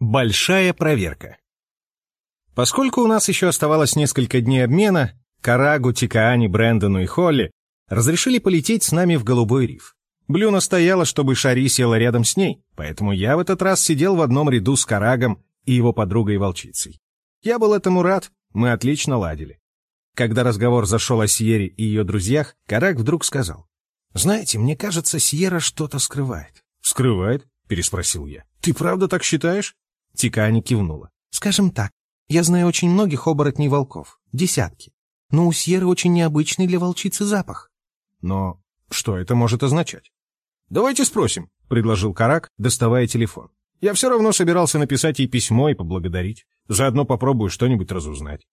Большая проверка. Поскольку у нас еще оставалось несколько дней обмена, Карагу, Тикаани, Брэндону и Холли разрешили полететь с нами в Голубой риф. Блю настояла, чтобы Шари села рядом с ней, поэтому я в этот раз сидел в одном ряду с Карагом и его подругой-волчицей. Я был этому рад, мы отлично ладили. Когда разговор зашел о Сьере и ее друзьях, Караг вдруг сказал. «Знаете, мне кажется, Сьерра что-то скрывает». «Скрывает?» — переспросил я. «Ты правда так считаешь?» Тикаани кивнула. «Скажем так, я знаю очень многих оборотней волков. Десятки. Но у Сьерры очень необычный для волчицы запах. Но что это может означать? «Давайте спросим», — предложил Карак, доставая телефон. «Я все равно собирался написать ей письмо и поблагодарить. Заодно попробую что-нибудь разузнать».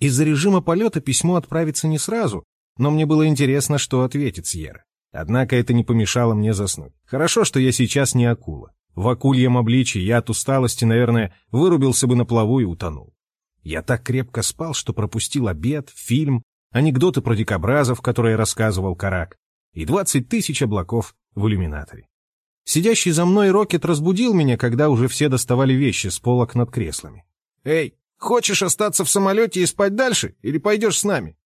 Из-за режима полета письмо отправится не сразу, но мне было интересно, что ответит Сьерра. Однако это не помешало мне заснуть. Хорошо, что я сейчас не акула. В акульем обличье я от усталости, наверное, вырубился бы на плаву и утонул. Я так крепко спал, что пропустил обед, фильм, анекдоты про дикобразов, которые рассказывал Карак, и двадцать тысяч облаков в иллюминаторе. Сидящий за мной Рокет разбудил меня, когда уже все доставали вещи с полок над креслами. «Эй, хочешь остаться в самолете и спать дальше, или пойдешь с нами?»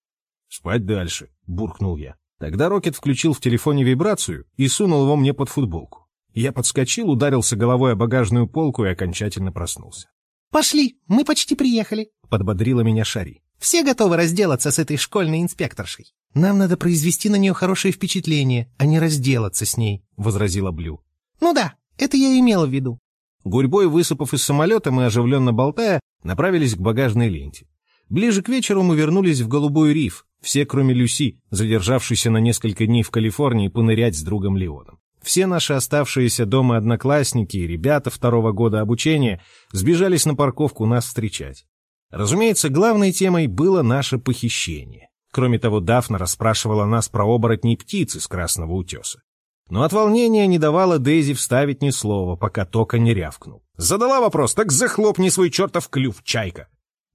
«Спать дальше», — буркнул я. Тогда Рокет включил в телефоне вибрацию и сунул его мне под футболку. Я подскочил, ударился головой о багажную полку и окончательно проснулся. «Пошли, мы почти приехали», — подбодрила меня Шари. «Все готовы разделаться с этой школьной инспекторшей. Нам надо произвести на нее хорошее впечатление, а не разделаться с ней», — возразила Блю. «Ну да, это я имела в виду». Гурьбой, высыпав из самолета, мы, оживленно болтая, направились к багажной ленте. Ближе к вечеру мы вернулись в Голубой риф, все, кроме Люси, задержавшейся на несколько дней в Калифорнии понырять с другом Леоном. Все наши оставшиеся дома одноклассники и ребята второго года обучения сбежались на парковку нас встречать. Разумеется, главной темой было наше похищение. Кроме того, Дафна расспрашивала нас про оборотней птицы с Красного Утеса. Но от волнения не давала Дейзи вставить ни слова, пока Тока не рявкнул. Задала вопрос, так захлопни свой чертов клюв, чайка.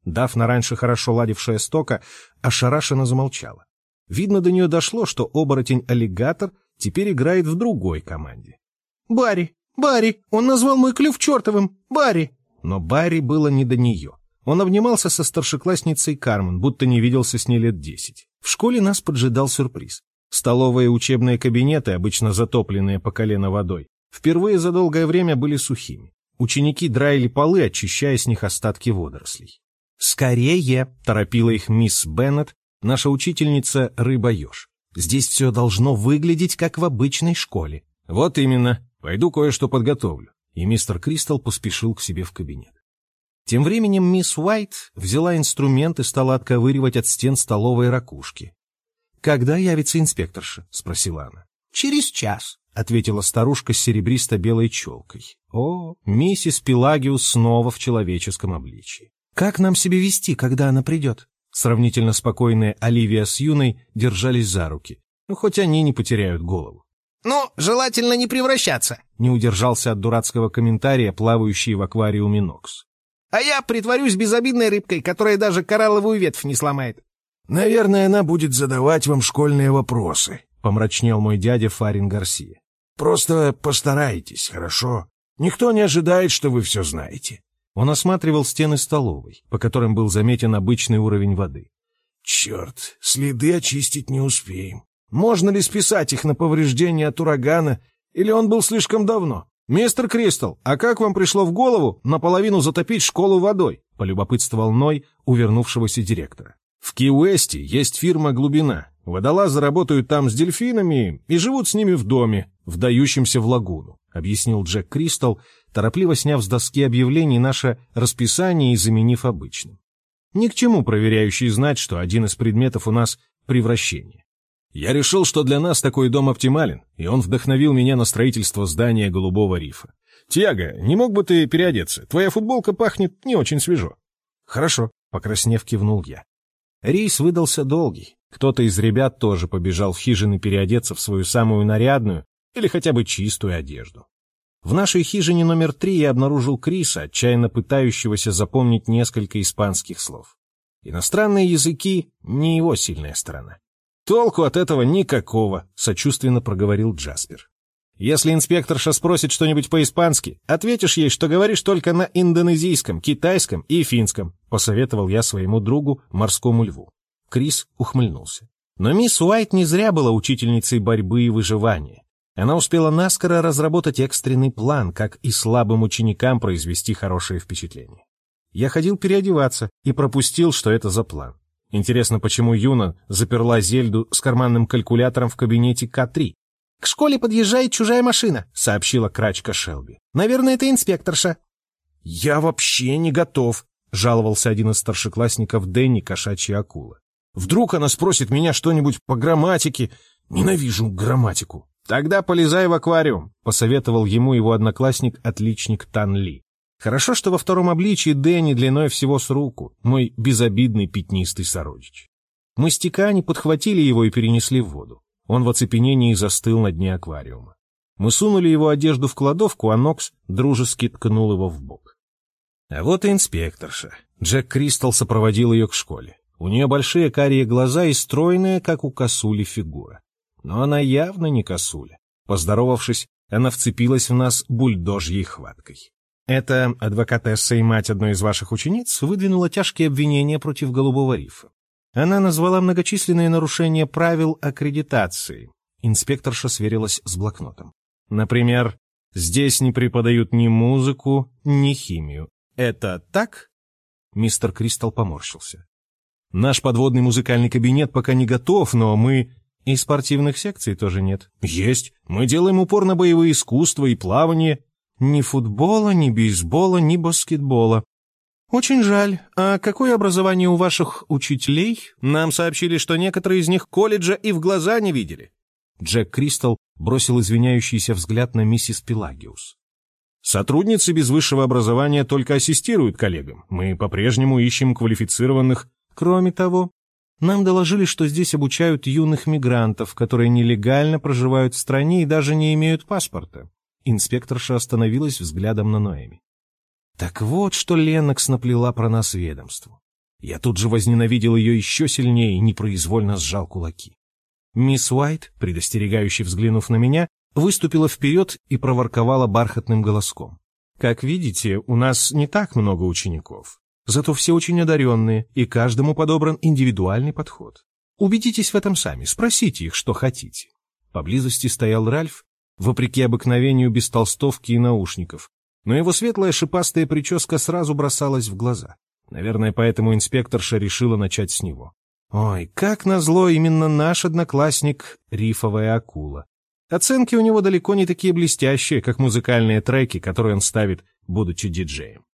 Дафна, раньше хорошо ладившая с Тока, ошарашенно замолчала. Видно, до нее дошло, что оборотень-аллигатор теперь играет в другой команде. «Барри! Барри! Он назвал мой клюв чертовым! Барри!» Но Барри было не до нее. Он обнимался со старшеклассницей Кармен, будто не виделся с ней лет десять. В школе нас поджидал сюрприз. Столовые и учебные кабинеты, обычно затопленные по колено водой, впервые за долгое время были сухими. Ученики драили полы, очищая с них остатки водорослей. «Скорее!» — торопила их мисс Беннет, наша учительница Рыба-еж. Здесь все должно выглядеть, как в обычной школе. Вот именно. Пойду кое-что подготовлю. И мистер Кристал поспешил к себе в кабинет. Тем временем мисс Уайт взяла инструмент и стала отковыривать от стен столовой ракушки. «Когда явится инспекторша?» — спросила она. «Через час», — ответила старушка с серебристо-белой челкой. «О, миссис Пелагиус снова в человеческом обличии. Как нам себя вести, когда она придет?» Сравнительно спокойные Оливия с Юной держались за руки. Ну, хоть они не потеряют голову. «Ну, желательно не превращаться», — не удержался от дурацкого комментария, плавающий в аквариуме Нокс. «А я притворюсь безобидной рыбкой, которая даже коралловую ветвь не сломает». «Наверное, она будет задавать вам школьные вопросы», — помрачнел мой дядя Фарин Гарсия. «Просто постарайтесь, хорошо? Никто не ожидает, что вы все знаете. Он осматривал стены столовой, по которым был заметен обычный уровень воды. «Черт, следы очистить не успеем. Можно ли списать их на повреждения от урагана, или он был слишком давно?» «Мистер Кристал, а как вам пришло в голову наполовину затопить школу водой?» — полюбопытствовал Ной увернувшегося директора. «В Ки-Уэсте есть фирма «Глубина». Водолазы работают там с дельфинами и живут с ними в доме, вдающемся в лагуну», — объяснил Джек Кристал, торопливо сняв с доски объявлений наше расписание и заменив обычным. Ни к чему проверяющий знать, что один из предметов у нас — превращение. Я решил, что для нас такой дом оптимален, и он вдохновил меня на строительство здания Голубого рифа. «Тиаго, не мог бы ты переодеться? Твоя футболка пахнет не очень свежо». «Хорошо», — покраснев, кивнул я. Рейс выдался долгий. Кто-то из ребят тоже побежал в хижины переодеться в свою самую нарядную или хотя бы чистую одежду. В нашей хижине номер три я обнаружил Криса, отчаянно пытающегося запомнить несколько испанских слов. Иностранные языки — не его сильная сторона. «Толку от этого никакого», — сочувственно проговорил Джаспер. Если инспекторша спросит что-нибудь по-испански, ответишь ей, что говоришь только на индонезийском, китайском и финском, посоветовал я своему другу, морскому льву. Крис ухмыльнулся. Но мисс Уайт не зря была учительницей борьбы и выживания. Она успела наскоро разработать экстренный план, как и слабым ученикам произвести хорошее впечатление. Я ходил переодеваться и пропустил, что это за план. Интересно, почему Юна заперла Зельду с карманным калькулятором в кабинете К-3? «К школе подъезжает чужая машина», — сообщила крачка Шелби. «Наверное, это инспекторша». «Я вообще не готов», — жаловался один из старшеклассников Дэнни Кошачья Акула. «Вдруг она спросит меня что-нибудь по грамматике? Ненавижу грамматику». «Тогда полезай в аквариум», — посоветовал ему его одноклассник-отличник Тан Ли. Хорошо, что во втором обличии Дэнни длиной всего с руку, мой безобидный пятнистый сородич. Мы с Тикани подхватили его и перенесли в воду. Он в оцепенении застыл на дне аквариума. Мы сунули его одежду в кладовку, а Нокс дружески ткнул его в бок. А вот и инспекторша. Джек Кристал сопроводил ее к школе. У нее большие карие глаза и стройная, как у косули, фигура. Но она явно не косуля. Поздоровавшись, она вцепилась в нас бульдожьей хваткой. Эта адвокатесса и мать одной из ваших учениц выдвинула тяжкие обвинения против Голубого рифа. Она назвала многочисленные нарушения правил аккредитации. Инспекторша сверилась с блокнотом. Например, здесь не преподают ни музыку, ни химию. Это так? Мистер Кристал поморщился. Наш подводный музыкальный кабинет пока не готов, но мы... И спортивных секций тоже нет. Есть. Мы делаем упор на боевые искусства и плавание. Ни футбола, ни бейсбола, ни баскетбола. Очень жаль. А какое образование у ваших учителей? Нам сообщили, что некоторые из них колледжа и в глаза не видели. Джек Кристал бросил извиняющийся взгляд на миссис Пелагиус. Сотрудницы без высшего образования только ассистируют коллегам. Мы по-прежнему ищем квалифицированных. Кроме того, нам доложили, что здесь обучают юных мигрантов, которые нелегально проживают в стране и даже не имеют паспорта. Инспекторша остановилась взглядом на Ноэми. Так вот, что Леннокс наплела про нас ведомству. Я тут же возненавидел ее еще сильнее и непроизвольно сжал кулаки. Мисс Уайт, предостерегающе взглянув на меня, выступила вперед и проворковала бархатным голоском. «Как видите, у нас не так много учеников. Зато все очень одаренные, и каждому подобран индивидуальный подход. Убедитесь в этом сами, спросите их, что хотите». Поблизости стоял Ральф вопреки обыкновению без толстовки и наушников, но его светлая шипастая прическа сразу бросалась в глаза. Наверное, поэтому инспекторша решила начать с него. Ой, как назло, именно наш одноклассник — рифовая акула. Оценки у него далеко не такие блестящие, как музыкальные треки, которые он ставит, будучи диджеем.